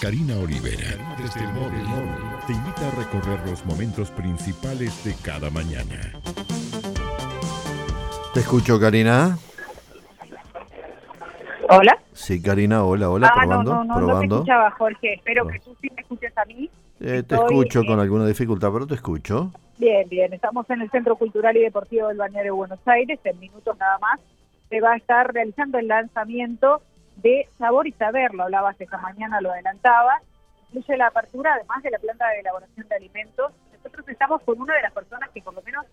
Karina Olivera, desde el móvil, te invita a recorrer los momentos principales de cada mañana. Te escucho, Karina. Hola. Sí, Karina, hola, hola, ah, probando, no, no, no, probando. no te escuchaba, Jorge. Espero que tú sí me escuches a mí. Eh, te Estoy, escucho eh, con alguna dificultad, pero te escucho. Bien, bien. Estamos en el Centro Cultural y Deportivo del Balneario de Buenos Aires. En minutos nada más se va a estar realizando el lanzamiento de Sabor y Saber. Lo hablabas esta mañana, lo adelantaba. Incluye la apertura, además de la planta de elaboración de alimentos. Nosotros estamos con una de las personas que por lo menos,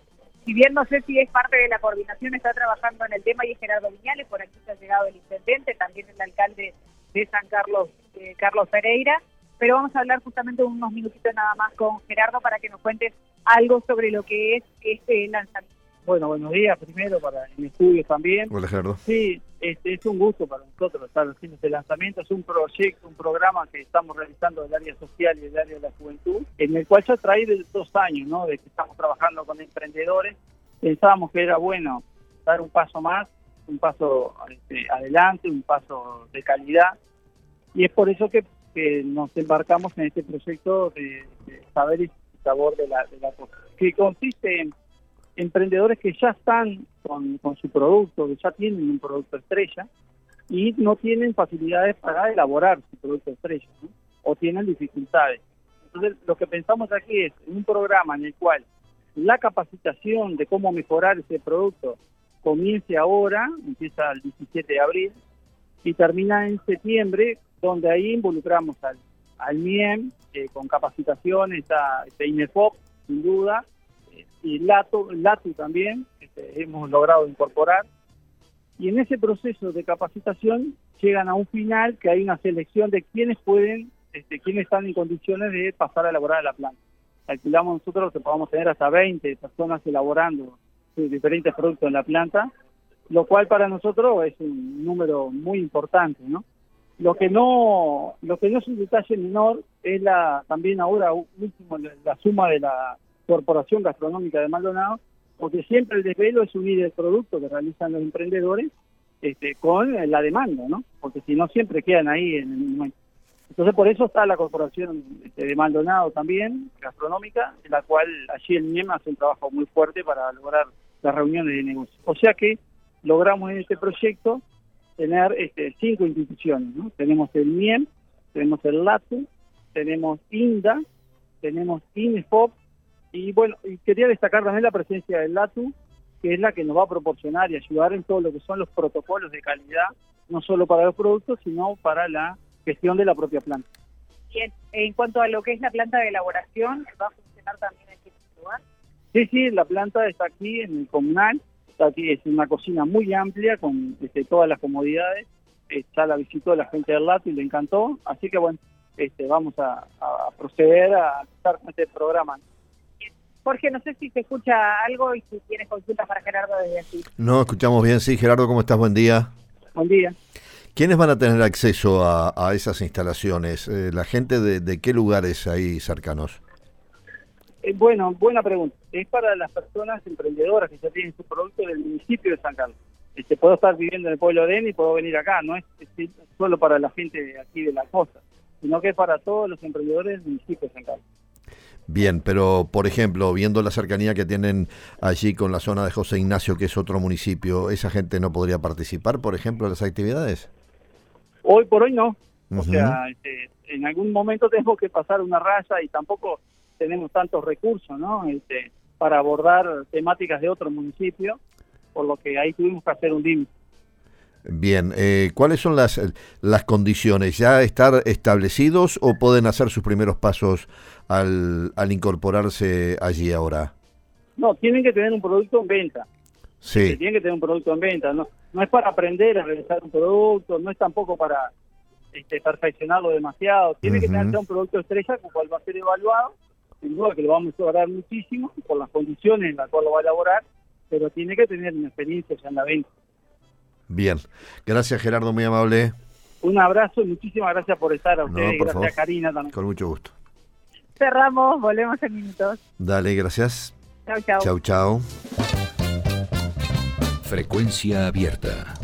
si bien no sé si es parte de la coordinación, está trabajando en el tema y es Gerardo Viñales. Por aquí se ha llegado el intendente, también el alcalde de San Carlos, eh, Carlos Pereira. Pero vamos a hablar justamente unos minutitos nada más con Gerardo para que nos cuentes algo sobre lo que es este lanzamiento. Bueno, buenos días primero para el estudio también. Hola, Gerardo. Sí, este, es un gusto para nosotros estar haciendo este lanzamiento. Es un proyecto, un programa que estamos realizando del área social y del área de la juventud, en el cual ya trae dos años, ¿no? De que estamos trabajando con emprendedores. Pensábamos que era bueno dar un paso más, un paso este, adelante, un paso de calidad. Y es por eso que, que nos embarcamos en este proyecto de, de saber y sabor de la, de la cosa, que consiste en emprendedores que ya están con, su producto, que ya tienen un producto estrella y no tienen facilidades para elaborar su producto estrella ¿no? o tienen dificultades. Entonces, lo que pensamos aquí es un programa en el cual la capacitación de cómo mejorar ese producto comience ahora, empieza el 17 de abril y termina en septiembre, donde ahí involucramos al, al MIEM eh, con capacitaciones, está, está INEFOP, sin duda, y LATO, LATU también, este, hemos logrado incorporar. Y en ese proceso de capacitación llegan a un final que hay una selección de quienes pueden, este, quienes están en condiciones de pasar a elaborar la planta. Calculamos nosotros que podamos tener hasta 20 personas elaborando diferentes productos en la planta, lo cual para nosotros es un número muy importante, ¿no? Lo que no, lo que no es un detalle menor es la también ahora último la, la suma de la Corporación Gastronómica de Maldonado, porque siempre el desvelo es unir el producto que realizan los emprendedores este, con la demanda, ¿no? Porque si no, siempre quedan ahí en el momento. Entonces, por eso está la Corporación este, de Maldonado también, gastronómica, en la cual allí el MIEM hace un trabajo muy fuerte para lograr las reuniones de negocio. O sea que logramos en este proyecto tener este, cinco instituciones, ¿no? Tenemos el MIEM, tenemos el LATU, tenemos INDA, tenemos INEFOP, y bueno, quería destacar también la presencia del LATU, que es la que nos va a proporcionar y ayudar en todo lo que son los protocolos de calidad, no solo para los productos, sino para la gestión de la propia planta. Bien, en cuanto a lo que es la planta de elaboración, ¿va a funcionar también en este lugar? Sí, sí, la planta está aquí en el comunal, está aquí, es una cocina muy amplia con este, todas las comodidades, ya la visitó la gente del LATU y le encantó, así que bueno, este, vamos a, a proceder a estar con este programa. Jorge, no sé si se escucha algo y si tienes consultas para Gerardo desde aquí. No, escuchamos bien, sí. Gerardo, ¿cómo estás? Buen día. Buen día. ¿Quiénes van a tener acceso a, a esas instalaciones? Eh, ¿La gente de, de, qué lugares ahí cercanos? Eh, bueno, buena pregunta. Es para las personas emprendedoras que ya tienen su producto del municipio de San Carlos. Este, puedo estar viviendo en el pueblo de Eni y puedo venir acá. No es, es solo para la gente de aquí de la costa, sino que es para todos los emprendedores del municipio de San Carlos. Bien, pero por ejemplo, viendo la cercanía que tienen allí con la zona de José Ignacio, que es otro municipio, ¿esa gente no podría participar, por ejemplo, en las actividades? Hoy por hoy no. Uh -huh. O sea, este, en algún momento tenemos que pasar una raya y tampoco tenemos tantos recursos, ¿no? Este, para abordar temáticas de otro municipio, por lo que ahí tuvimos que hacer un límite. Bien, eh, ¿cuáles son las, las condiciones? ¿Ya estar establecidos o pueden hacer sus primeros pasos al, al incorporarse allí ahora? No, tienen que tener un producto en venta. Sí. Tienen que tener un producto en venta. No, no es para aprender a realizar un producto, no es tampoco para este, perfeccionarlo demasiado. Tiene uh -huh. que tener un producto estrella con cual va a ser evaluado. Sin duda que lo vamos a lograr muchísimo por las condiciones en las cuales lo va a elaborar, pero tiene que tener una experiencia ya en la venta. Bien, gracias Gerardo, muy amable. Un abrazo y muchísimas gracias por estar a ustedes, no, gracias favor. Karina también. Con mucho gusto. Cerramos, volvemos en minutos. Dale, gracias. Chau, chau. Chau, chau. Frecuencia abierta.